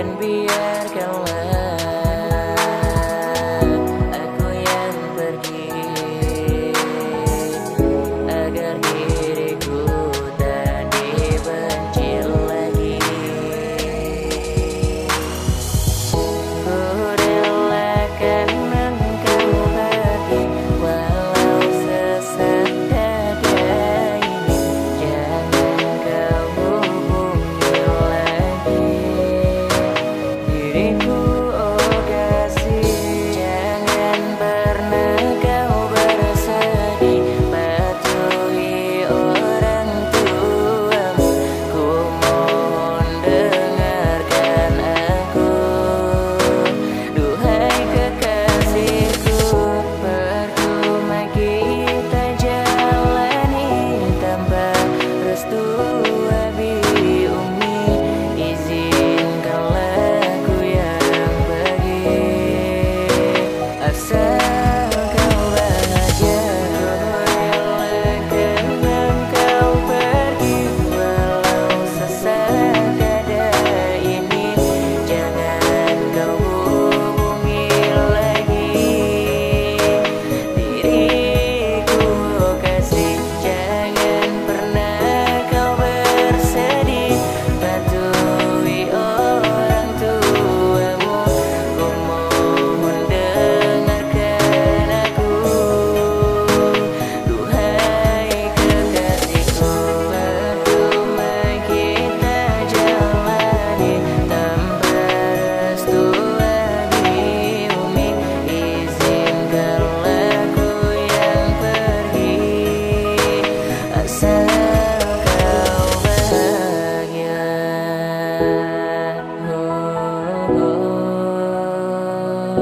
and be.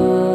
Oh.